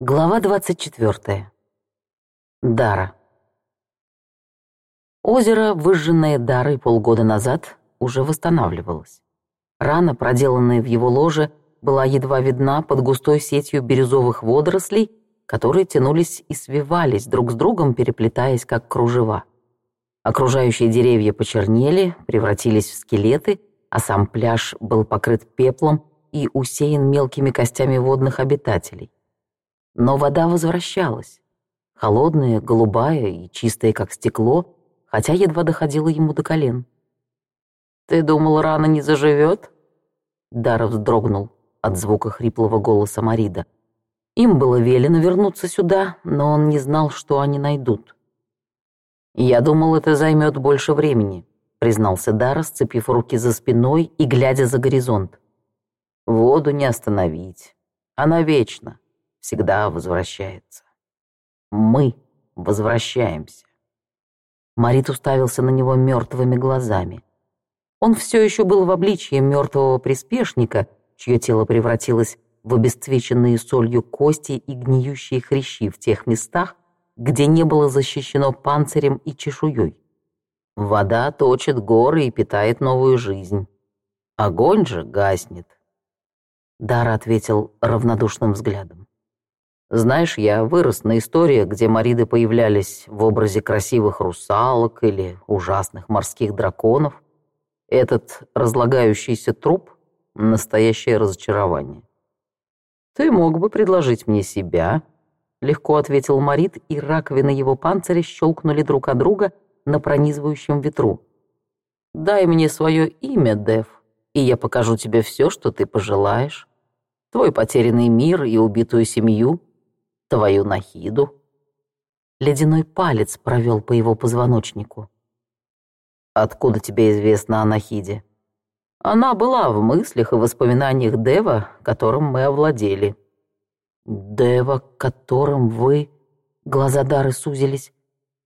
Глава 24. Дара. Озеро, выжженное Дарой полгода назад, уже восстанавливалось. Рана, проделанная в его ложе, была едва видна под густой сетью бирюзовых водорослей, которые тянулись и свивались друг с другом, переплетаясь как кружева. Окружающие деревья почернели, превратились в скелеты, а сам пляж был покрыт пеплом и усеян мелкими костями водных обитателей. Но вода возвращалась. Холодная, голубая и чистая, как стекло, хотя едва доходила ему до колен. «Ты думал, рана не заживет?» Дара вздрогнул от звука хриплого голоса Марида. Им было велено вернуться сюда, но он не знал, что они найдут. «Я думал, это займет больше времени», — признался Дара, сцепив руки за спиной и глядя за горизонт. «Воду не остановить. Она вечна всегда возвращается. Мы возвращаемся. Марит уставился на него мертвыми глазами. Он все еще был в обличье мертвого приспешника, чье тело превратилось в обесцвеченные солью кости и гниющие хрящи в тех местах, где не было защищено панцирем и чешуей. Вода точит горы и питает новую жизнь. Огонь же гаснет. Дара ответил равнодушным взглядом. Знаешь, я вырос на истории, где мариды появлялись в образе красивых русалок или ужасных морских драконов. Этот разлагающийся труп — настоящее разочарование. «Ты мог бы предложить мне себя», — легко ответил Марит, и раковины его панциря щелкнули друг от друга на пронизывающем ветру. «Дай мне свое имя, Дев, и я покажу тебе все, что ты пожелаешь. Твой потерянный мир и убитую семью» твою нахиду». Ледяной палец провел по его позвоночнику. «Откуда тебе известно о Нахиде?» «Она была в мыслях и воспоминаниях Дева, которым мы овладели». «Дева, которым вы...» Глаза Дары сузились.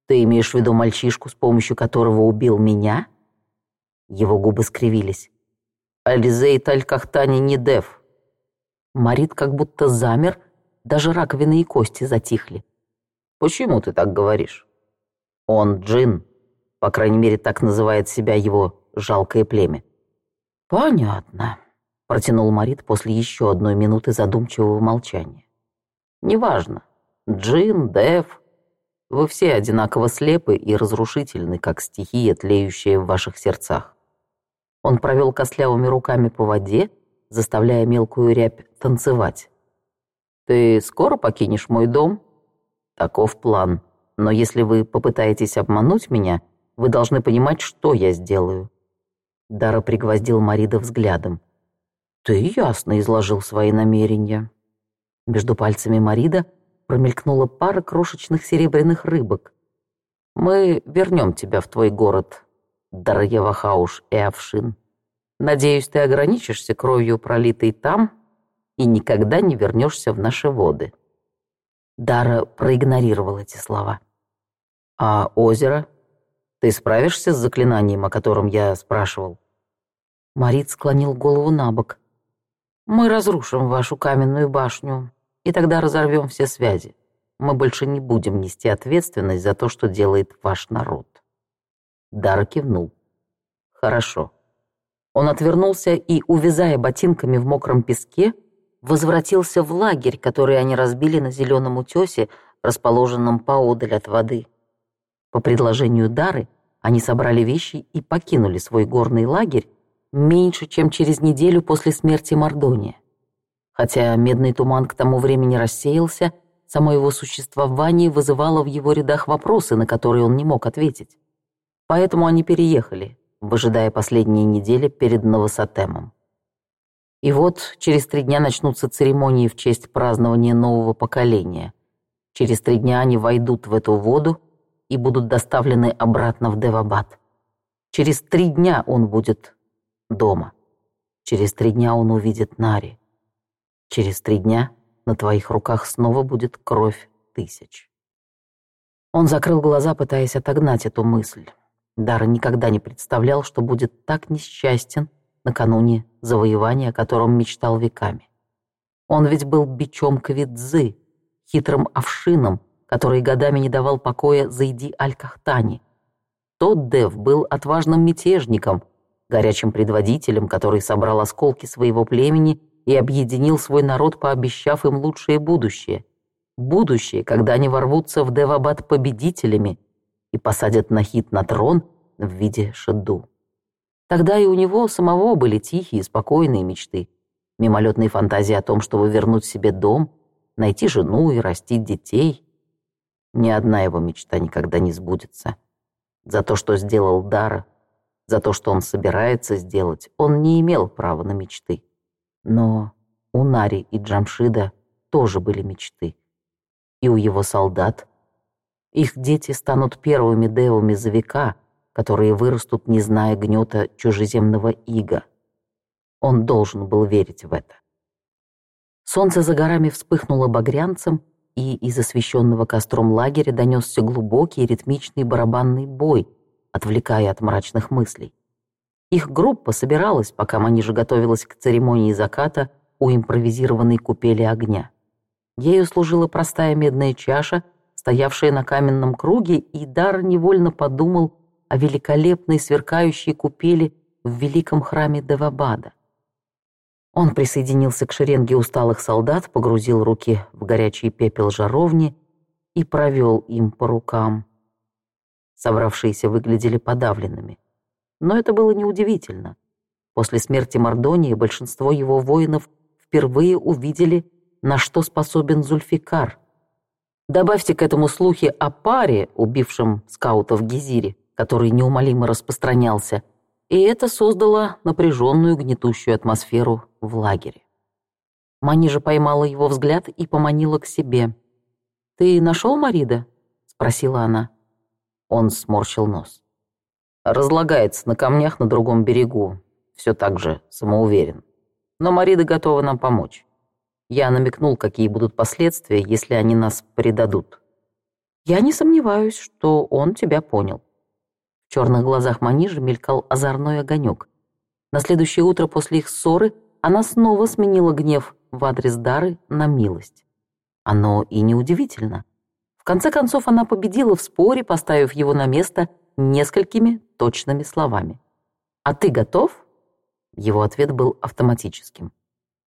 «Ты имеешь в виду мальчишку, с помощью которого убил меня?» Его губы скривились. «Ализей Талькахтани не Дев». Марит как будто замер, — даже раковины и кости затихли. «Почему ты так говоришь?» «Он джин», по крайней мере, так называет себя его жалкое племя. «Понятно», — протянул Марит после еще одной минуты задумчивого молчания. «Неважно, джин, дэв, вы все одинаково слепы и разрушительны, как стихия, тлеющая в ваших сердцах. Он провел костлявыми руками по воде, заставляя мелкую рябь танцевать. Ты скоро покинешь мой дом? Таков план. Но если вы попытаетесь обмануть меня, вы должны понимать, что я сделаю. Дара пригвоздил Марида взглядом. Ты ясно изложил свои намерения. Между пальцами Марида промелькнула пара крошечных серебряных рыбок. Мы вернем тебя в твой город, Дарья Вахауш и Авшин. Надеюсь, ты ограничишься кровью, пролитой там, и никогда не вернешься в наши воды». Дара проигнорировал эти слова. «А озеро? Ты справишься с заклинанием, о котором я спрашивал?» Марит склонил голову на бок. «Мы разрушим вашу каменную башню, и тогда разорвем все связи. Мы больше не будем нести ответственность за то, что делает ваш народ». Дара кивнул. «Хорошо». Он отвернулся и, увязая ботинками в мокром песке, возвратился в лагерь, который они разбили на зеленом утесе, расположенном поодаль от воды. По предложению Дары они собрали вещи и покинули свой горный лагерь меньше, чем через неделю после смерти Мордония. Хотя медный туман к тому времени рассеялся, само его существование вызывало в его рядах вопросы, на которые он не мог ответить. Поэтому они переехали, выжидая последние недели перед Новосатемом. И вот через три дня начнутся церемонии в честь празднования нового поколения. Через три дня они войдут в эту воду и будут доставлены обратно в Девабад. Через три дня он будет дома. Через три дня он увидит Нари. Через три дня на твоих руках снова будет кровь тысяч. Он закрыл глаза, пытаясь отогнать эту мысль. Дара никогда не представлял, что будет так несчастен, накануне завоевания, о котором мечтал веками. Он ведь был бичом Квидзы, хитрым овшином, который годами не давал покоя Зайди Аль-Кахтани. Тот Дев был отважным мятежником, горячим предводителем, который собрал осколки своего племени и объединил свой народ, пообещав им лучшее будущее. Будущее, когда они ворвутся в Девабад победителями и посадят Нахид на трон в виде шеду. Тогда и у него самого были тихие, спокойные мечты. Мимолетные фантазии о том, чтобы вернуть себе дом, найти жену и растить детей. Ни одна его мечта никогда не сбудется. За то, что сделал Дара, за то, что он собирается сделать, он не имел права на мечты. Но у Нари и Джамшида тоже были мечты. И у его солдат. Их дети станут первыми девами за века, которые вырастут, не зная гнета чужеземного ига. Он должен был верить в это. Солнце за горами вспыхнуло багрянцем, и из освещенного костром лагеря донесся глубокий ритмичный барабанный бой, отвлекая от мрачных мыслей. Их группа собиралась, пока Манижа готовилась к церемонии заката у импровизированной купели огня. Ею служила простая медная чаша, стоявшая на каменном круге, и Дар невольно подумал о великолепной сверкающей купели в великом храме Девабада. Он присоединился к шеренге усталых солдат, погрузил руки в горячий пепел жаровни и провел им по рукам. Собравшиеся выглядели подавленными. Но это было неудивительно. После смерти Мордонии большинство его воинов впервые увидели, на что способен Зульфикар. Добавьте к этому слухи о паре, убившем скаутов Гизири, который неумолимо распространялся, и это создало напряженную гнетущую атмосферу в лагере. Манижа поймала его взгляд и поманила к себе. «Ты нашел Марида?» — спросила она. Он сморщил нос. «Разлагается на камнях на другом берегу. Все так же самоуверен. Но Марида готова нам помочь. Я намекнул, какие будут последствия, если они нас предадут». «Я не сомневаюсь, что он тебя понял». В черных глазах Манижи мелькал озорной огонек. На следующее утро после их ссоры она снова сменила гнев в адрес Дары на милость. Оно и неудивительно. В конце концов, она победила в споре, поставив его на место несколькими точными словами. «А ты готов?» Его ответ был автоматическим.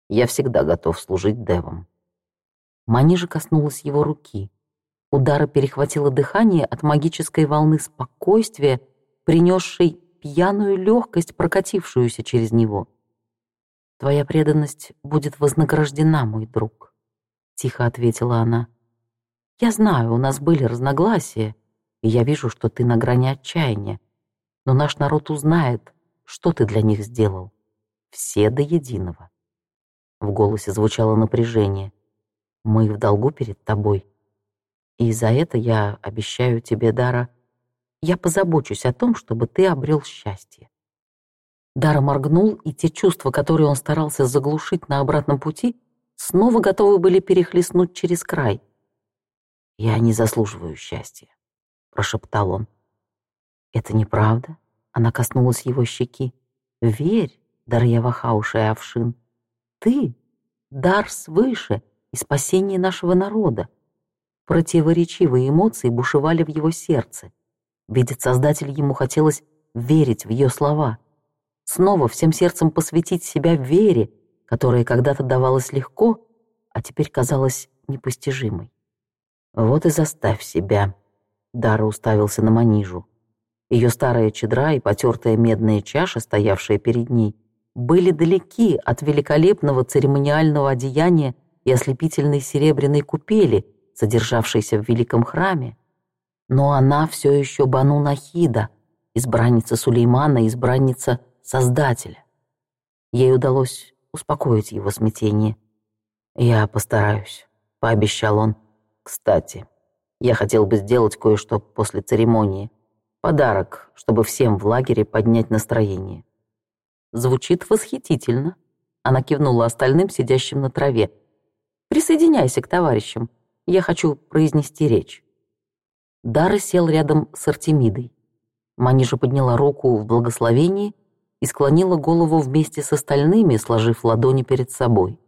«Я всегда готов служить Девам». Манижа коснулась его руки. Удара перехватило дыхание от магической волны спокойствия, принесшей пьяную легкость, прокатившуюся через него. «Твоя преданность будет вознаграждена, мой друг», — тихо ответила она. «Я знаю, у нас были разногласия, и я вижу, что ты на грани отчаяния, но наш народ узнает, что ты для них сделал. Все до единого». В голосе звучало напряжение. «Мы в долгу перед тобой». И за это я обещаю тебе, Дара, я позабочусь о том, чтобы ты обрел счастье. Дара моргнул, и те чувства, которые он старался заглушить на обратном пути, снова готовы были перехлестнуть через край. «Я не заслуживаю счастья», — прошептал он. «Это неправда?» — она коснулась его щеки. «Верь, Дарья Хауша и Овшин, ты — дар свыше и спасение нашего народа. Противоречивые эмоции бушевали в его сердце. Видит Создатель, ему хотелось верить в ее слова. Снова всем сердцем посвятить себя вере, которая когда-то давалась легко, а теперь казалась непостижимой. «Вот и заставь себя», — Дара уставился на манижу. Ее старая чедра и потертая медная чаша, стоявшая перед ней, были далеки от великолепного церемониального одеяния и ослепительной серебряной купели, содержавшейся в Великом храме, но она все еще Бану Нахида, избранница Сулеймана, избранница Создателя. Ей удалось успокоить его смятение. «Я постараюсь», — пообещал он. «Кстати, я хотел бы сделать кое-что после церемонии. Подарок, чтобы всем в лагере поднять настроение». «Звучит восхитительно», — она кивнула остальным, сидящим на траве. «Присоединяйся к товарищам. Я хочу произнести речь». Дара сел рядом с Артемидой. Манижа подняла руку в благословении и склонила голову вместе с остальными, сложив ладони перед собой.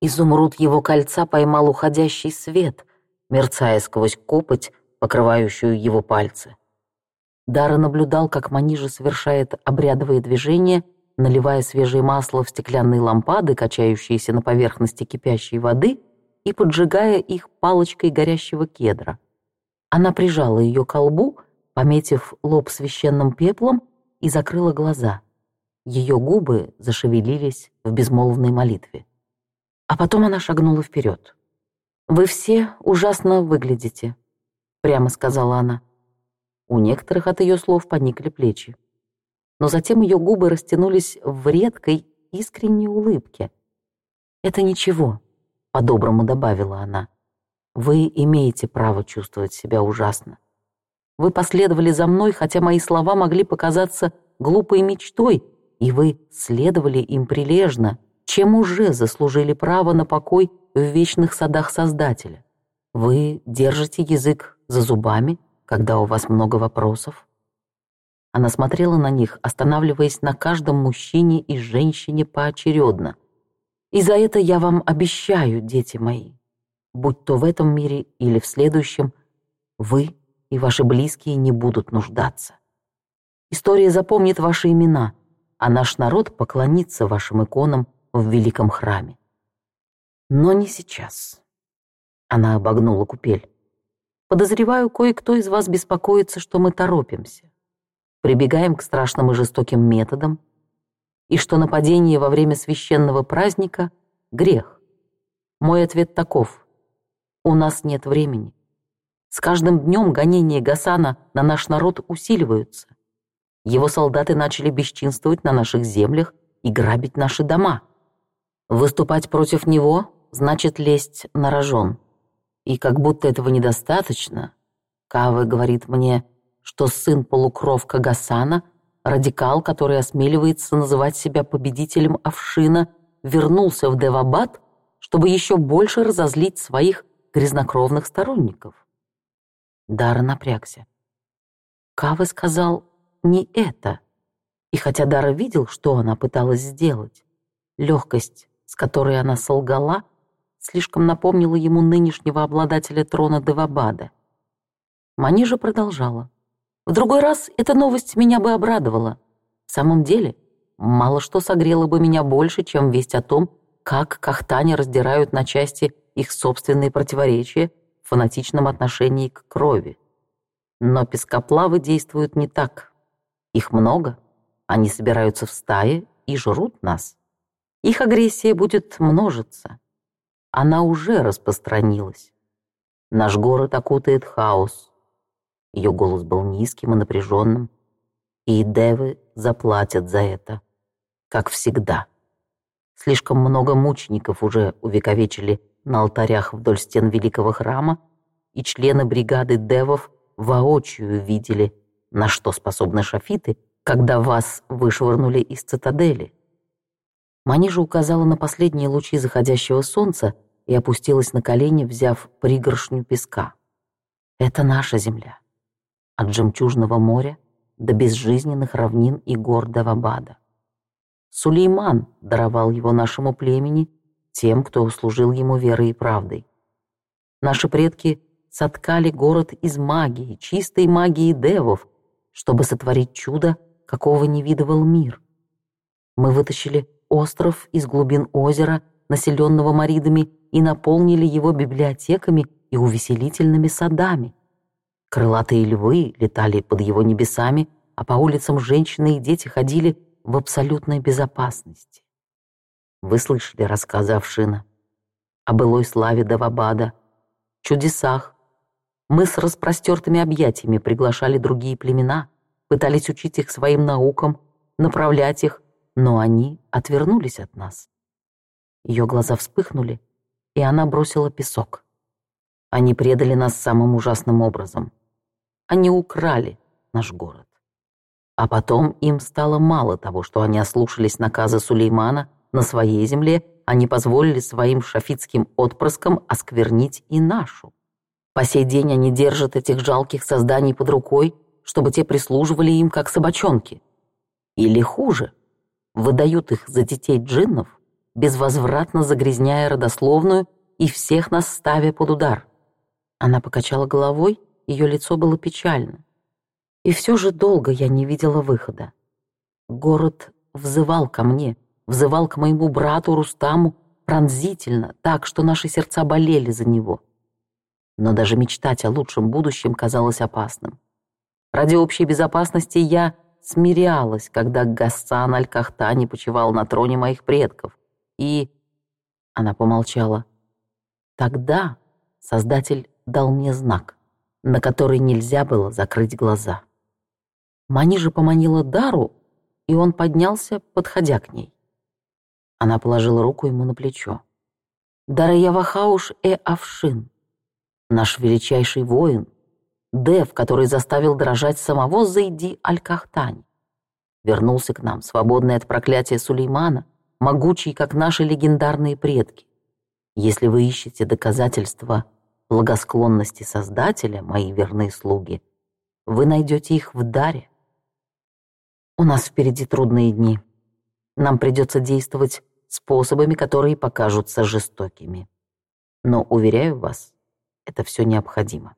Изумруд его кольца поймал уходящий свет, мерцая сквозь копоть, покрывающую его пальцы. Дара наблюдал, как Манижа совершает обрядовые движения, наливая свежее масло в стеклянные лампады, качающиеся на поверхности кипящей воды, и поджигая их палочкой горящего кедра. Она прижала ее к лбу, пометив лоб священным пеплом, и закрыла глаза. Ее губы зашевелились в безмолвной молитве. А потом она шагнула вперед. «Вы все ужасно выглядите», — прямо сказала она. У некоторых от ее слов поникли плечи. Но затем ее губы растянулись в редкой, искренней улыбке. «Это ничего», — по-доброму добавила она. «Вы имеете право чувствовать себя ужасно. Вы последовали за мной, хотя мои слова могли показаться глупой мечтой, и вы следовали им прилежно, чем уже заслужили право на покой в вечных садах Создателя. Вы держите язык за зубами, когда у вас много вопросов». Она смотрела на них, останавливаясь на каждом мужчине и женщине поочередно — и за это я вам обещаю, дети мои, будь то в этом мире или в следующем, вы и ваши близкие не будут нуждаться. История запомнит ваши имена, а наш народ поклонится вашим иконам в великом храме. Но не сейчас. Она обогнула купель. Подозреваю, кое-кто из вас беспокоится, что мы торопимся. Прибегаем к страшным и жестоким методам, и что нападение во время священного праздника — грех. Мой ответ таков. У нас нет времени. С каждым днем гонения Гасана на наш народ усиливаются. Его солдаты начали бесчинствовать на наших землях и грабить наши дома. Выступать против него значит лезть на рожон. И как будто этого недостаточно, Кавы говорит мне, что сын полукровка Гасана — Радикал, который осмеливается называть себя победителем Овшина, вернулся в Девабад, чтобы еще больше разозлить своих грязнокровных сторонников. Дара напрягся. Кавы сказал «не это». И хотя Дара видел, что она пыталась сделать, легкость, с которой она солгала, слишком напомнила ему нынешнего обладателя трона Девабада. Манижа продолжала. В другой раз эта новость меня бы обрадовала. В самом деле, мало что согрело бы меня больше, чем весть о том, как кахтане раздирают на части их собственные противоречия в фанатичном отношении к крови. Но пескоплавы действуют не так. Их много, они собираются в стае и жрут нас. Их агрессия будет множиться. Она уже распространилась. Наш город окутает хаос. Ее голос был низким и напряженным. И девы заплатят за это, как всегда. Слишком много мучеников уже увековечили на алтарях вдоль стен великого храма, и члены бригады девов воочию видели, на что способны шафиты, когда вас вышвырнули из цитадели. Манижа указала на последние лучи заходящего солнца и опустилась на колени, взяв пригоршню песка. «Это наша земля от жемчужного моря до безжизненных равнин и гор Давабада. Сулейман даровал его нашему племени, тем, кто услужил ему верой и правдой. Наши предки соткали город из магии, чистой магии девов, чтобы сотворить чудо, какого не видывал мир. Мы вытащили остров из глубин озера, населенного маридами, и наполнили его библиотеками и увеселительными садами. Крылатые львы летали под его небесами, а по улицам женщины и дети ходили в абсолютной безопасности. Вы слышали рассказы Овшина о былой славе Давабада, чудесах. Мы с распростертыми объятиями приглашали другие племена, пытались учить их своим наукам, направлять их, но они отвернулись от нас. Ее глаза вспыхнули, и она бросила песок. Они предали нас самым ужасным образом. Они украли наш город. А потом им стало мало того, что они ослушались наказа Сулеймана на своей земле, они позволили своим шафитским отпрыскам осквернить и нашу. По сей день они держат этих жалких созданий под рукой, чтобы те прислуживали им, как собачонки. Или хуже, выдают их за детей джиннов, безвозвратно загрязняя родословную и всех нас ставя под удар. Она покачала головой, ее лицо было печально. И все же долго я не видела выхода. Город взывал ко мне, взывал к моему брату Рустаму пронзительно, так, что наши сердца болели за него. Но даже мечтать о лучшем будущем казалось опасным. Ради общей безопасности я смирялась, когда Гассан Аль-Кахтани почивал на троне моих предков. И... Она помолчала. Тогда Создатель дал мне знак, на который нельзя было закрыть глаза. Мани же поманила Дару, и он поднялся, подходя к ней. Она положила руку ему на плечо. «Дара Явахауш э Авшин, наш величайший воин, Дев, который заставил дрожать самого Зайди Аль-Кахтань, вернулся к нам, свободный от проклятия Сулеймана, могучий, как наши легендарные предки. Если вы ищете доказательства благосклонности Создателя, мои верные слуги, вы найдете их в даре. У нас впереди трудные дни. Нам придется действовать способами, которые покажутся жестокими. Но, уверяю вас, это все необходимо.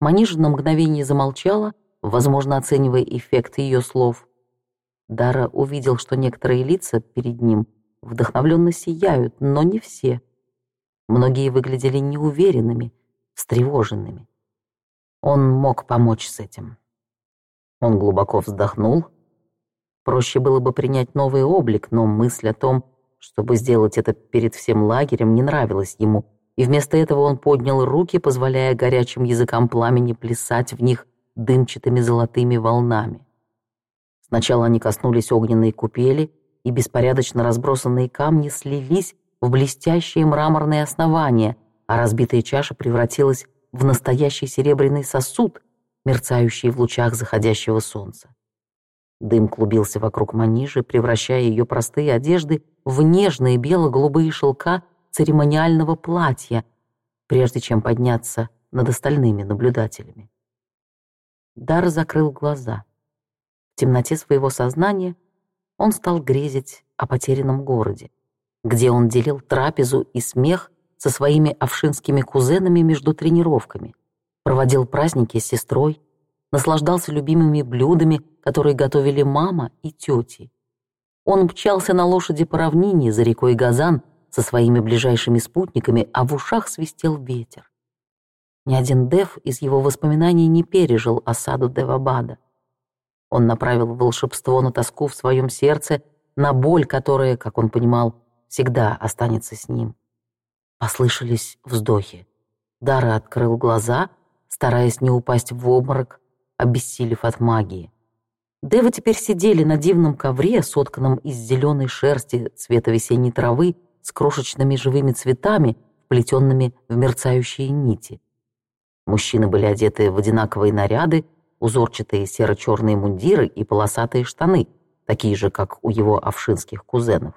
Маниж на мгновение замолчала, возможно, оценивая эффект ее слов. Дара увидел, что некоторые лица перед ним вдохновленно сияют, но не все — Многие выглядели неуверенными, встревоженными. Он мог помочь с этим. Он глубоко вздохнул. Проще было бы принять новый облик, но мысль о том, чтобы сделать это перед всем лагерем, не нравилась ему. И вместо этого он поднял руки, позволяя горячим языкам пламени плясать в них дымчатыми золотыми волнами. Сначала они коснулись огненной купели, и беспорядочно разбросанные камни слились в блестящее мраморное основание, а разбитая чаша превратилась в настоящий серебряный сосуд, мерцающий в лучах заходящего солнца. Дым клубился вокруг манижи, превращая ее простые одежды в нежные бело-голубые шелка церемониального платья, прежде чем подняться над остальными наблюдателями. Дар закрыл глаза. В темноте своего сознания он стал грезить о потерянном городе где он делил трапезу и смех со своими овшинскими кузенами между тренировками, проводил праздники с сестрой, наслаждался любимыми блюдами, которые готовили мама и тети. Он мчался на лошади по равнине за рекой Газан со своими ближайшими спутниками, а в ушах свистел ветер. Ни один Дев из его воспоминаний не пережил осаду Девабада. Он направил волшебство на тоску в своем сердце, на боль, которая, как он понимал, всегда останется с ним. Послышались вздохи. Дара открыл глаза, стараясь не упасть в обморок, обессилев от магии. Девы теперь сидели на дивном ковре, сотканном из зеленой шерсти цвета весенней травы, с крошечными живыми цветами, вплетенными в мерцающие нити. Мужчины были одеты в одинаковые наряды, узорчатые серо-черные мундиры и полосатые штаны, такие же, как у его овшинских кузенов.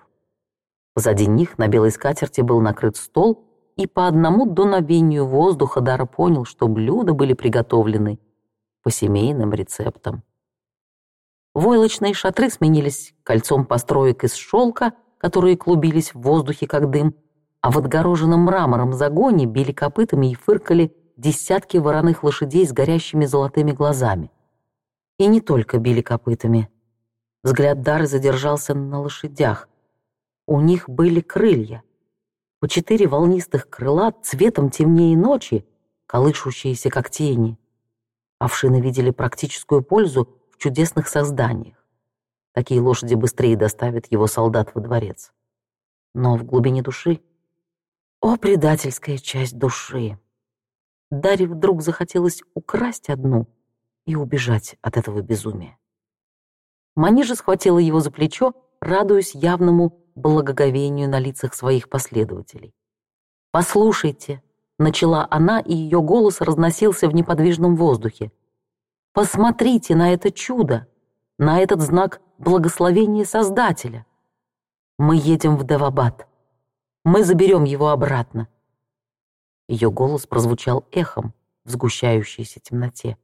Сзади них на белой скатерти был накрыт стол, и по одному дуновению воздуха Дара понял, что блюда были приготовлены по семейным рецептам. Войлочные шатры сменились кольцом построек из шелка, которые клубились в воздухе, как дым, а в отгороженном мрамором загоне били копытами и фыркали десятки вороных лошадей с горящими золотыми глазами. И не только били копытами. Взгляд Дары задержался на лошадях, у них были крылья. По четыре волнистых крыла цветом темнее ночи, колышущиеся как тени. Овшины видели практическую пользу в чудесных созданиях. Такие лошади быстрее доставят его солдат во дворец. Но в глубине души... О, предательская часть души! Дарье вдруг захотелось украсть одну и убежать от этого безумия. Манижа схватила его за плечо, радуясь явному благоговению на лицах своих последователей. «Послушайте», — начала она, и ее голос разносился в неподвижном воздухе. «Посмотрите на это чудо, на этот знак благословения Создателя. Мы едем в Девабад. Мы заберем его обратно». Ее голос прозвучал эхом в сгущающейся темноте.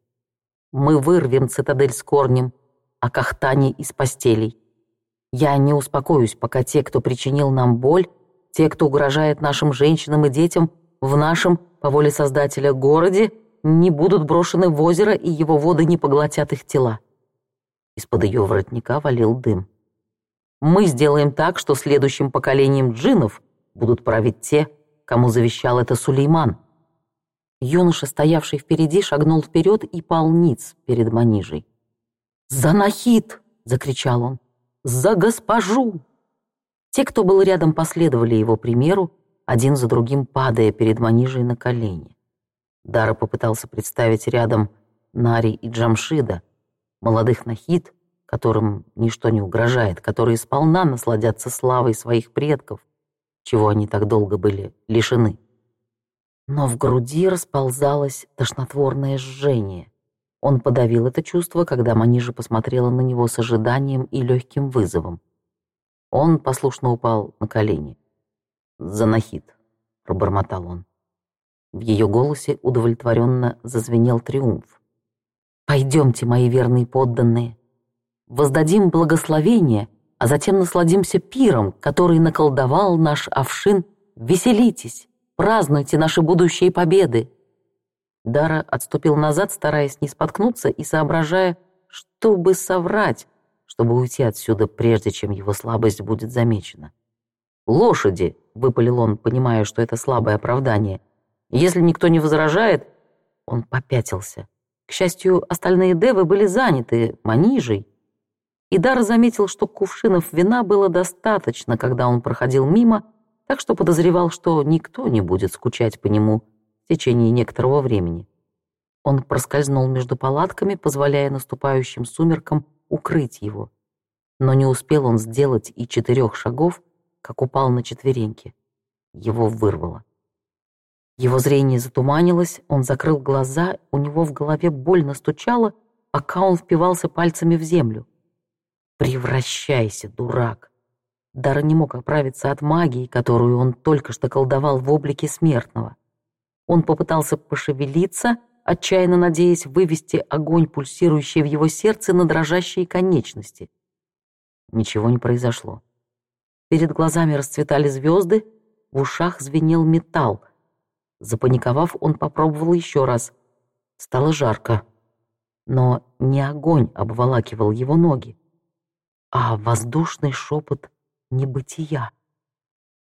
«Мы вырвем цитадель с корнем, а кахтани из постелей». Я не успокоюсь, пока те, кто причинил нам боль, те, кто угрожает нашим женщинам и детям в нашем, по воле Создателя, городе, не будут брошены в озеро, и его воды не поглотят их тела. Из-под ее воротника валил дым. Мы сделаем так, что следующим поколением джинов будут править те, кому завещал это Сулейман. Юноша, стоявший впереди, шагнул вперед и полниц перед манижей. «Занахит!» — закричал он. За госпожу!» Те, кто был рядом, последовали его примеру, один за другим падая перед Манижей на колени. Дара попытался представить рядом Нари и Джамшида, молодых нахид, которым ничто не угрожает, которые сполна насладятся славой своих предков, чего они так долго были лишены. Но в груди расползалось тошнотворное жжение. Он подавил это чувство, когда Манижа посмотрела на него с ожиданием и легким вызовом. Он послушно упал на колени. «Занахит», — пробормотал он. В ее голосе удовлетворенно зазвенел триумф. «Пойдемте, мои верные подданные, воздадим благословение, а затем насладимся пиром, который наколдовал наш овшин. Веселитесь, празднуйте наши будущие победы, Дара отступил назад, стараясь не споткнуться и соображая, чтобы соврать, чтобы уйти отсюда, прежде чем его слабость будет замечена. «Лошади!» — выпалил он, понимая, что это слабое оправдание. «Если никто не возражает...» Он попятился. К счастью, остальные девы были заняты манижей. И Дара заметил, что кувшинов вина было достаточно, когда он проходил мимо, так что подозревал, что никто не будет скучать по нему, — в течение некоторого времени. Он проскользнул между палатками, позволяя наступающим сумеркам укрыть его. Но не успел он сделать и четырех шагов, как упал на четвереньки. Его вырвало. Его зрение затуманилось, он закрыл глаза, у него в голове больно стучало, пока он впивался пальцами в землю. «Превращайся, дурак!» Дар не мог оправиться от магии, которую он только что колдовал в облике смертного. Он попытался пошевелиться, отчаянно надеясь вывести огонь, пульсирующий в его сердце, на дрожащие конечности. Ничего не произошло. Перед глазами расцветали звезды, в ушах звенел металл. Запаниковав, он попробовал еще раз. Стало жарко. Но не огонь обволакивал его ноги, а воздушный шепот небытия.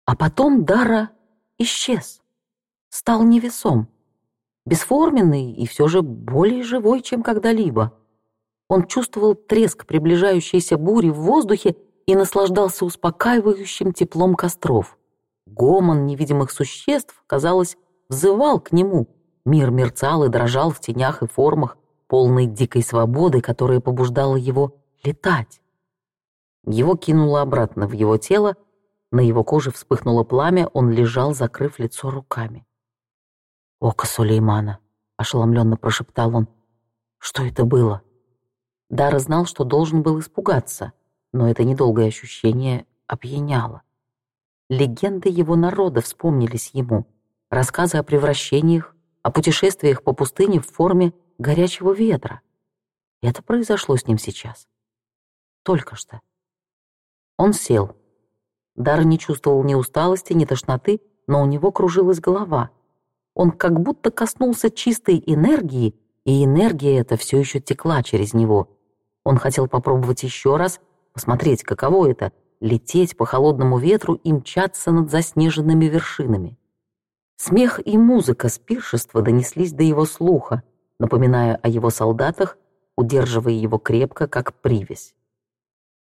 А потом Дара исчез стал невесом. Бесформенный и все же более живой, чем когда-либо. Он чувствовал треск приближающейся бури в воздухе и наслаждался успокаивающим теплом костров. Гомон невидимых существ, казалось, взывал к нему. Мир мерцал и дрожал в тенях и формах, полной дикой свободы, которая побуждала его летать. Его кинуло обратно в его тело, на его коже вспыхнуло пламя, он лежал, закрыв лицо руками. «Око Сулеймана», — ошеломленно прошептал он. «Что это было?» Дара знал, что должен был испугаться, но это недолгое ощущение опьяняло. Легенды его народа вспомнились ему, рассказы о превращениях, о путешествиях по пустыне в форме горячего ветра. Это произошло с ним сейчас. Только что. Он сел. Дар не чувствовал ни усталости, ни тошноты, но у него кружилась голова — он как будто коснулся чистой энергии, и энергия эта все еще текла через него. Он хотел попробовать еще раз, посмотреть, каково это — лететь по холодному ветру и мчаться над заснеженными вершинами. Смех и музыка с пиршества донеслись до его слуха, напоминая о его солдатах, удерживая его крепко, как привязь.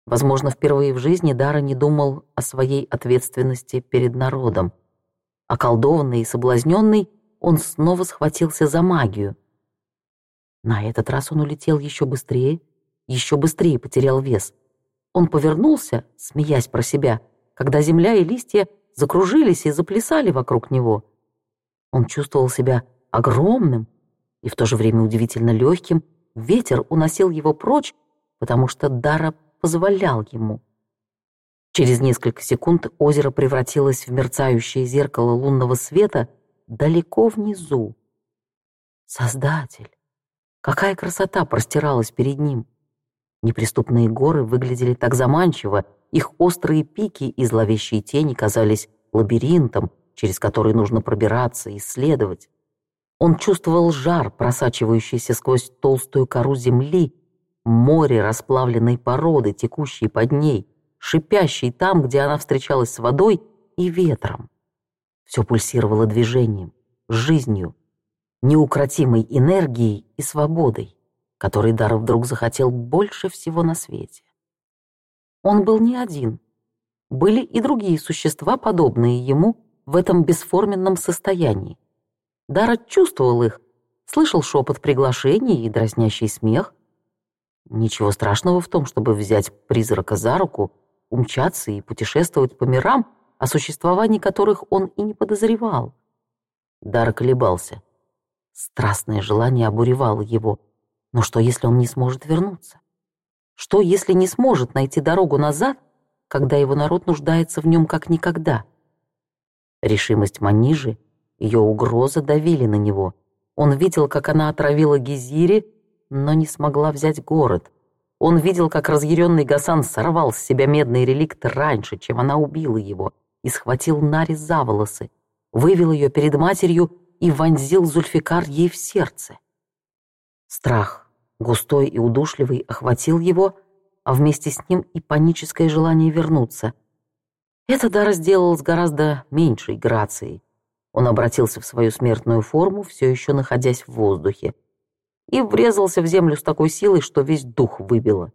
Возможно, впервые в жизни Дара не думал о своей ответственности перед народом — Околдованный и соблазненный, он снова схватился за магию. На этот раз он улетел еще быстрее, еще быстрее потерял вес. Он повернулся, смеясь про себя, когда земля и листья закружились и заплясали вокруг него. Он чувствовал себя огромным и в то же время удивительно легким. Ветер уносил его прочь, потому что Дара позволял ему. Через несколько секунд озеро превратилось в мерцающее зеркало лунного света далеко внизу. Создатель! Какая красота простиралась перед ним! Неприступные горы выглядели так заманчиво, их острые пики и зловещие тени казались лабиринтом, через который нужно пробираться и исследовать. Он чувствовал жар, просачивающийся сквозь толстую кору земли, море расплавленной породы, текущей под ней — шипящей там, где она встречалась с водой и ветром. Все пульсировало движением, жизнью, неукротимой энергией и свободой, которой Дар вдруг захотел больше всего на свете. Он был не один. Были и другие существа, подобные ему, в этом бесформенном состоянии. Дар чувствовал их, слышал шепот приглашений и дразнящий смех. Ничего страшного в том, чтобы взять призрака за руку умчаться и путешествовать по мирам, о существовании которых он и не подозревал. Дар колебался. Страстное желание обуревало его. Но что, если он не сможет вернуться? Что, если не сможет найти дорогу назад, когда его народ нуждается в нем как никогда? Решимость Манижи, ее угроза давили на него. Он видел, как она отравила Гизири, но не смогла взять город. Он видел, как разъяренный Гасан сорвал с себя медный реликт раньше, чем она убила его, и схватил Нари за волосы, вывел ее перед матерью и вонзил Зульфикар ей в сердце. Страх, густой и удушливый, охватил его, а вместе с ним и паническое желание вернуться. Это Дара сделал с гораздо меньшей грацией. Он обратился в свою смертную форму, все еще находясь в воздухе и врезался в землю с такой силой, что весь дух выбило.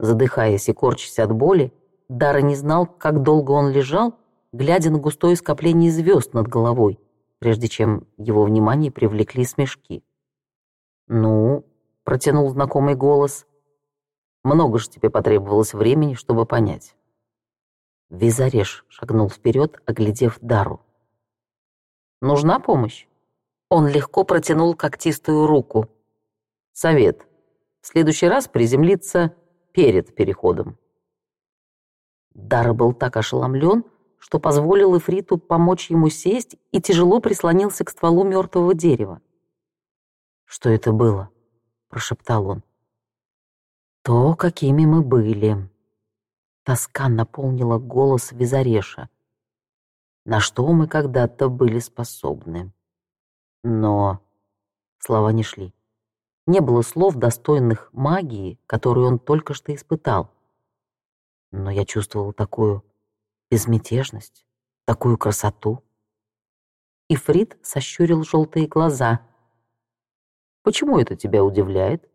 Задыхаясь и корчась от боли, Дара не знал, как долго он лежал, глядя на густое скопление звезд над головой, прежде чем его внимание привлекли смешки. «Ну?» — протянул знакомый голос. «Много же тебе потребовалось времени, чтобы понять». Визареш шагнул вперед, оглядев Дару. «Нужна помощь?» Он легко протянул когтистую руку. Совет. В следующий раз приземлиться перед переходом. Дар был так ошеломлен, что позволил Эфриту помочь ему сесть и тяжело прислонился к стволу мертвого дерева. «Что это было?» — прошептал он. «То, какими мы были». Тоска наполнила голос Визареша. «На что мы когда-то были способны?» Но слова не шли. Не было слов, достойных магии, которую он только что испытал. Но я чувствовал такую безмятежность, такую красоту. И Фрид сощурил желтые глаза. «Почему это тебя удивляет?»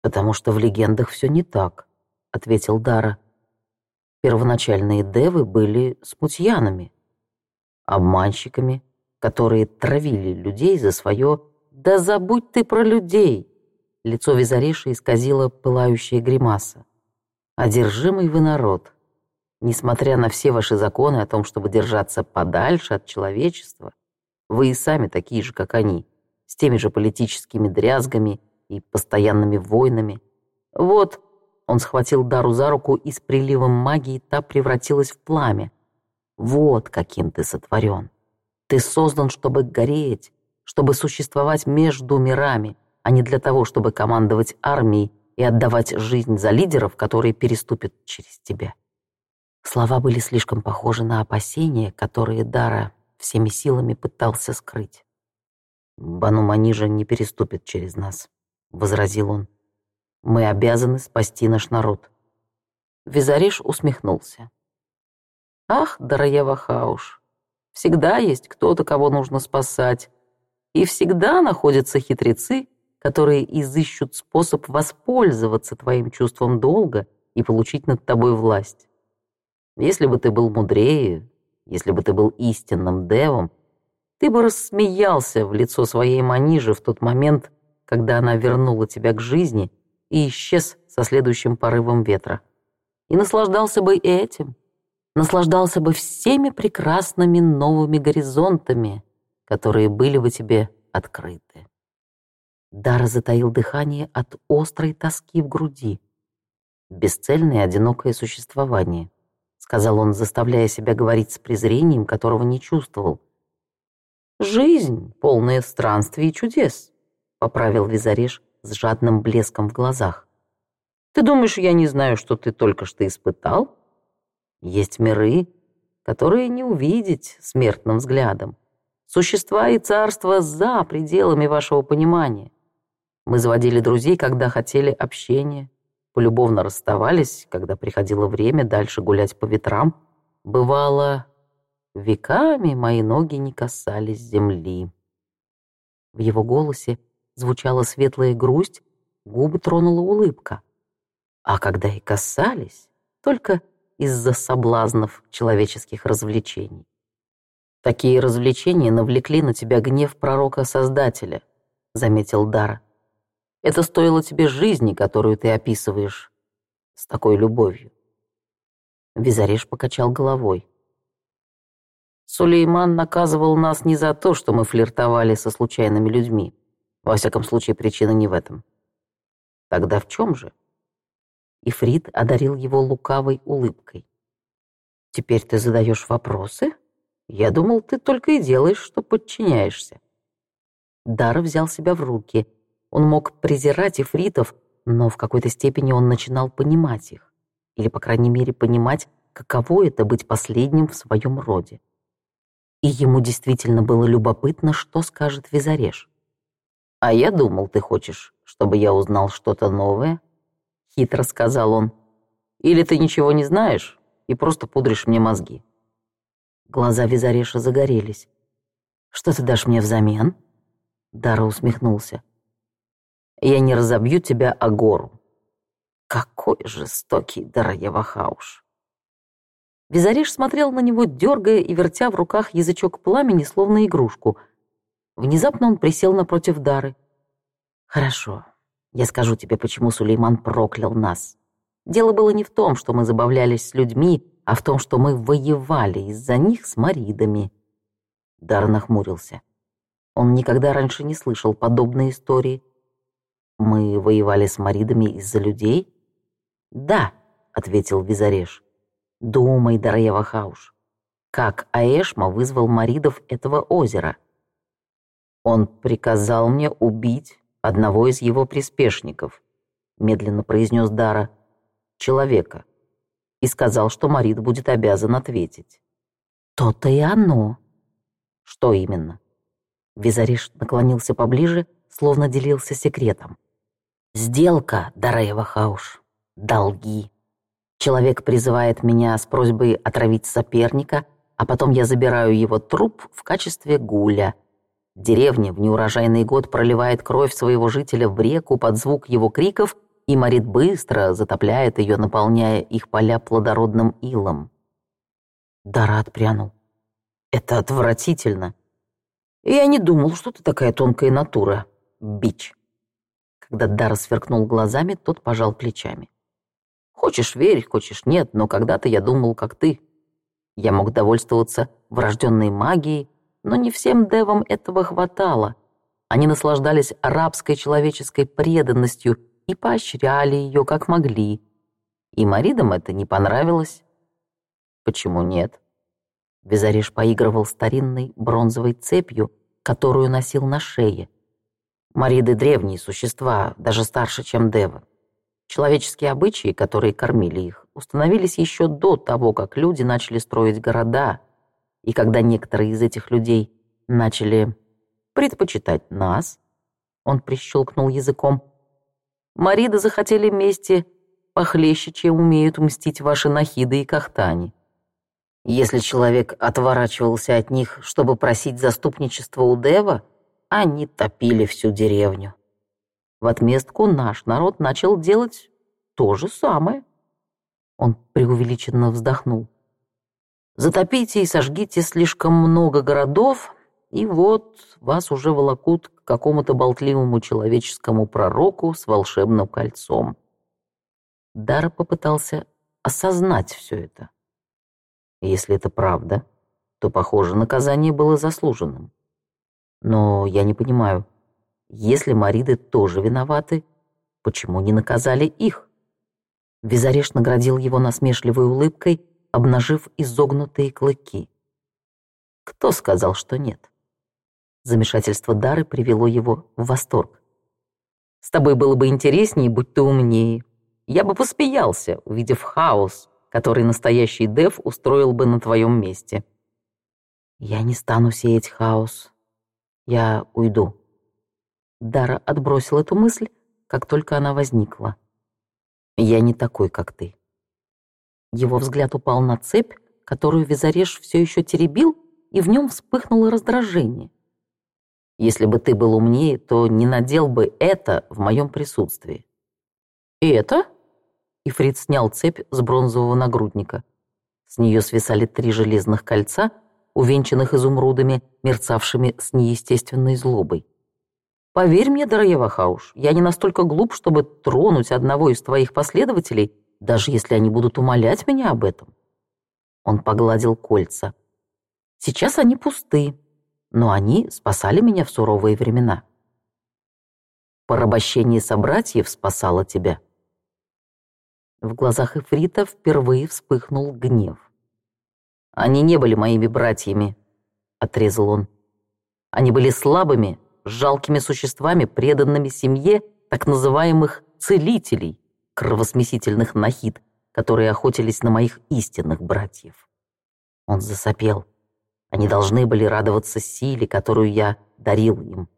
«Потому что в легендах все не так», — ответил Дара. «Первоначальные девы были смутьянами, обманщиками, которые травили людей за свое «Да забудь ты про людей!» Лицо Визареша исказило пылающая гримаса. «Одержимый вы народ. Несмотря на все ваши законы о том, чтобы держаться подальше от человечества, вы и сами такие же, как они, с теми же политическими дрязгами и постоянными войнами. Вот!» Он схватил Дару за руку, и с приливом магии та превратилась в пламя. «Вот каким ты сотворен! Ты создан, чтобы гореть, чтобы существовать между мирами, а не для того, чтобы командовать армией и отдавать жизнь за лидеров, которые переступят через тебя. Слова были слишком похожи на опасения, которые Дара всеми силами пытался скрыть. «Бану Манижа не переступит через нас», — возразил он. «Мы обязаны спасти наш народ». Визариш усмехнулся. «Ах, Дараева Хауш, всегда есть кто-то, кого нужно спасать, и всегда находятся хитрецы, которые изыщут способ воспользоваться твоим чувством долга и получить над тобой власть. Если бы ты был мудрее, если бы ты был истинным девом, ты бы рассмеялся в лицо своей Манижи в тот момент, когда она вернула тебя к жизни и исчез со следующим порывом ветра. И наслаждался бы и этим, наслаждался бы всеми прекрасными новыми горизонтами — которые были бы тебе открыты. Дара затаил дыхание от острой тоски в груди. «Бесцельное одинокое существование», — сказал он, заставляя себя говорить с презрением, которого не чувствовал. «Жизнь, полная странствий и чудес», — поправил Визареш с жадным блеском в глазах. «Ты думаешь, я не знаю, что ты только что испытал? Есть миры, которые не увидеть смертным взглядом существа и царства за пределами вашего понимания. Мы заводили друзей, когда хотели общения, полюбовно расставались, когда приходило время дальше гулять по ветрам. Бывало, веками мои ноги не касались земли. В его голосе звучала светлая грусть, губы тронула улыбка. А когда и касались, только из-за соблазнов человеческих развлечений. Такие развлечения навлекли на тебя гнев пророка-создателя», — заметил Дара. «Это стоило тебе жизни, которую ты описываешь с такой любовью». Визареш покачал головой. Сулейман наказывал нас не за то, что мы флиртовали со случайными людьми. Во всяком случае, причина не в этом. Тогда в чем же? Ифрит одарил его лукавой улыбкой. «Теперь ты задаешь вопросы?» Я думал, ты только и делаешь, что подчиняешься». Дар взял себя в руки. Он мог презирать эфритов, но в какой-то степени он начинал понимать их. Или, по крайней мере, понимать, каково это быть последним в своем роде. И ему действительно было любопытно, что скажет Визареш. «А я думал, ты хочешь, чтобы я узнал что-то новое?» Хитро сказал он. «Или ты ничего не знаешь и просто пудришь мне мозги?» Глаза Визареша загорелись. «Что ты дашь мне взамен?» Дара усмехнулся. «Я не разобью тебя о гору». «Какой жестокий Дараевахауш!» Визареш смотрел на него, дергая и вертя в руках язычок пламени, словно игрушку. Внезапно он присел напротив Дары. «Хорошо, я скажу тебе, почему Сулейман проклял нас. Дело было не в том, что мы забавлялись с людьми, а в том, что мы воевали из-за них с маридами». Дар нахмурился. Он никогда раньше не слышал подобной истории. «Мы воевали с маридами из-за людей?» «Да», — ответил Визареш. «Думай, Дарьева Хауш, как Аэшма вызвал маридов этого озера?» «Он приказал мне убить одного из его приспешников», — медленно произнес Дара. «Человека, и сказал, что Марит будет обязан ответить. «То-то и оно». «Что именно?» Визариш наклонился поближе, словно делился секретом. «Сделка, Дараева Хауш. Долги. Человек призывает меня с просьбой отравить соперника, а потом я забираю его труп в качестве гуля. Деревня в неурожайный год проливает кровь своего жителя в реку под звук его криков и морит быстро затопляет ее, наполняя их поля плодородным илом. Дара отпрянул. «Это отвратительно!» «Я не думал, что ты такая тонкая натура, бич!» Когда Дара сверкнул глазами, тот пожал плечами. «Хочешь — верь, хочешь — нет, но когда-то я думал, как ты. Я мог довольствоваться врожденной магией, но не всем девам этого хватало. Они наслаждались арабской человеческой преданностью — и поощряли ее как могли. И Маридам это не понравилось. Почему нет? Визариш поигрывал старинной бронзовой цепью, которую носил на шее. Мариды — древние существа, даже старше, чем девы. Человеческие обычаи, которые кормили их, установились еще до того, как люди начали строить города, и когда некоторые из этих людей начали предпочитать нас, он прищелкнул языком, Марида захотели мести похлеще, чем умеют мстить ваши нахиды и кахтани. Если человек отворачивался от них, чтобы просить заступничество у Дева, они топили всю деревню. В отместку наш народ начал делать то же самое. Он преувеличенно вздохнул. «Затопите и сожгите слишком много городов, и вот вас уже волокут к какому-то болтливому человеческому пророку с волшебным кольцом. Дара попытался осознать все это. Если это правда, то, похоже, наказание было заслуженным. Но я не понимаю, если Мариды тоже виноваты, почему не наказали их? Визареш наградил его насмешливой улыбкой, обнажив изогнутые клыки. Кто сказал, что нет? Замешательство Дары привело его в восторг. «С тобой было бы интереснее, будь ты умнее. Я бы воспиялся, увидев хаос, который настоящий Дев устроил бы на твоем месте». «Я не стану сеять хаос. Я уйду». Дара отбросил эту мысль, как только она возникла. «Я не такой, как ты». Его взгляд упал на цепь, которую Визареш все еще теребил, и в нем вспыхнуло раздражение — если бы ты был умнее, то не надел бы это в моем присутствии». «И это?» Ифрит снял цепь с бронзового нагрудника. С нее свисали три железных кольца, увенчанных изумрудами, мерцавшими с неестественной злобой. «Поверь мне, Дарьева Хауш, я не настолько глуп, чтобы тронуть одного из твоих последователей, даже если они будут умолять меня об этом». Он погладил кольца. «Сейчас они пусты, но они спасали меня в суровые времена. Порабощение собратьев спасало тебя. В глазах Эфрита впервые вспыхнул гнев. «Они не были моими братьями», — отрезал он. «Они были слабыми, жалкими существами, преданными семье так называемых «целителей», кровосмесительных нахид, которые охотились на моих истинных братьев». Он засопел. Они должны были радоваться силе, которую я дарил им.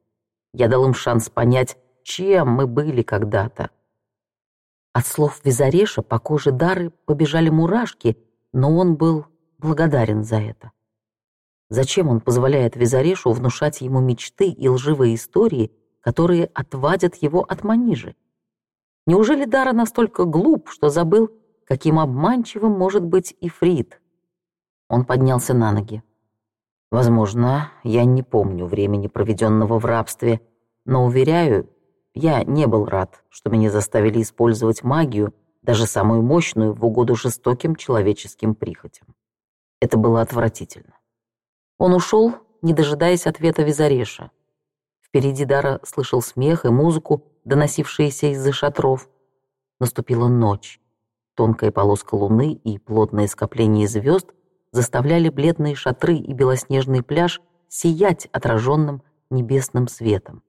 Я дал им шанс понять, чем мы были когда-то. От слов Визареша по коже Дары побежали мурашки, но он был благодарен за это. Зачем он позволяет Визарешу внушать ему мечты и лживые истории, которые отвадят его от манижи? Неужели Дара настолько глуп, что забыл, каким обманчивым может быть Ифрит? Он поднялся на ноги. Возможно, я не помню времени, проведенного в рабстве, но, уверяю, я не был рад, что меня заставили использовать магию, даже самую мощную, в угоду жестоким человеческим прихотям. Это было отвратительно. Он ушел, не дожидаясь ответа Визареша. Впереди Дара слышал смех и музыку, доносившиеся из-за шатров. Наступила ночь. Тонкая полоска луны и плотное скопление звезд — заставляли бледные шатры и белоснежный пляж сиять отраженным небесным светом.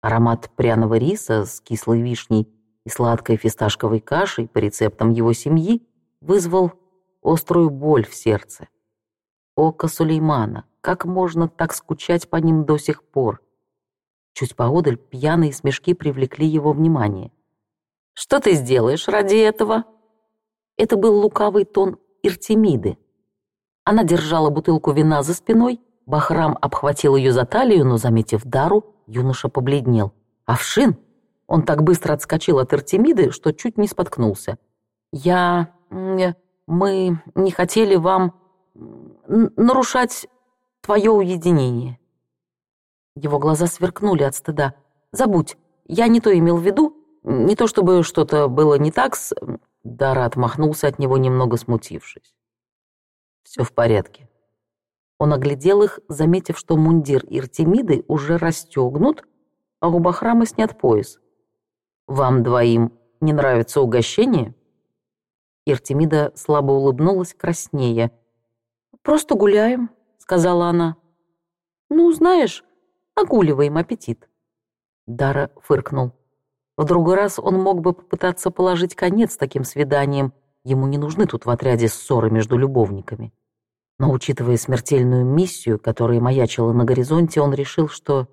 Аромат пряного риса с кислой вишней и сладкой фисташковой кашей по рецептам его семьи вызвал острую боль в сердце. Око Сулеймана, как можно так скучать по ним до сих пор? Чуть поодаль пьяные смешки привлекли его внимание. «Что ты сделаешь ради этого?» Это был лукавый тон Иртемиды, она держала бутылку вина за спиной, Бахрам обхватил ее за талию, но, заметив Дару, юноша побледнел. «Овшин!» Он так быстро отскочил от Артемиды, что чуть не споткнулся. «Я... Э, мы не хотели вам... нарушать твое уединение». Его глаза сверкнули от стыда. «Забудь, я не то имел в виду, не то чтобы что-то было не так с...» Дара отмахнулся от него, немного смутившись все в порядке». Он оглядел их, заметив, что мундир Иртемиды уже расстегнут, а губахрамы снят пояс. «Вам двоим не нравится угощение?» Иртемида слабо улыбнулась краснее. «Просто гуляем», — сказала она. «Ну, знаешь, огуливаем аппетит». Дара фыркнул. В другой раз он мог бы попытаться положить конец таким свиданиям, Ему не нужны тут в отряде ссоры между любовниками. Но учитывая смертельную миссию, которая маячила на горизонте, он решил, что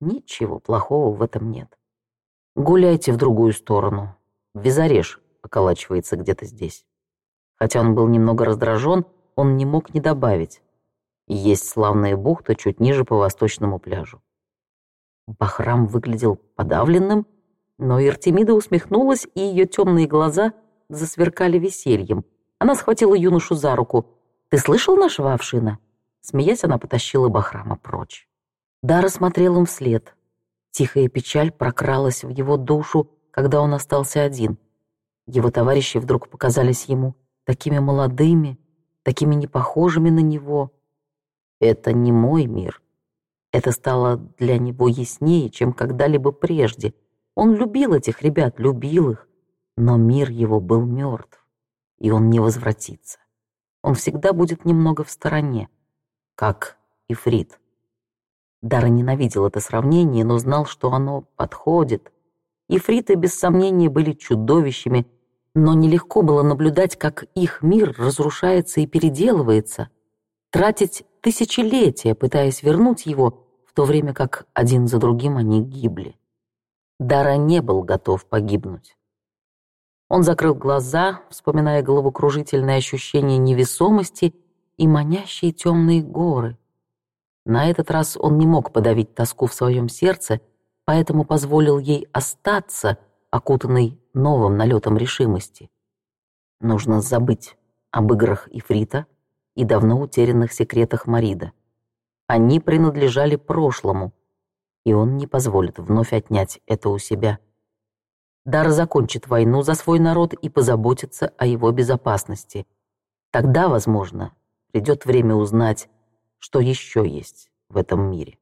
ничего плохого в этом нет. «Гуляйте в другую сторону. Визареш околачивается где-то здесь». Хотя он был немного раздражен, он не мог не добавить. Есть славная бухта чуть ниже по восточному пляжу. Бахрам выглядел подавленным, но Иртемида усмехнулась, и ее темные глаза — засверкали весельем. Она схватила юношу за руку. «Ты слышал нашего овшина?» Смеясь, она потащила Бахрама прочь. Дара смотрел им вслед. Тихая печаль прокралась в его душу, когда он остался один. Его товарищи вдруг показались ему такими молодыми, такими непохожими на него. «Это не мой мир». Это стало для него яснее, чем когда-либо прежде. Он любил этих ребят, любил их. Но мир его был мертв, и он не возвратится. Он всегда будет немного в стороне, как Ифрит. Дара ненавидел это сравнение, но знал, что оно подходит. Ифриты, без сомнения, были чудовищами, но нелегко было наблюдать, как их мир разрушается и переделывается, тратить тысячелетия, пытаясь вернуть его, в то время как один за другим они гибли. Дара не был готов погибнуть. Он закрыл глаза, вспоминая головокружительное ощущение невесомости и манящие темные горы. На этот раз он не мог подавить тоску в своем сердце, поэтому позволил ей остаться, окутанной новым налетом решимости. Нужно забыть об играх Ифрита и давно утерянных секретах Марида. Они принадлежали прошлому, и он не позволит вновь отнять это у себя – Дар закончит войну за свой народ и позаботится о его безопасности. Тогда, возможно, придет время узнать, что еще есть в этом мире.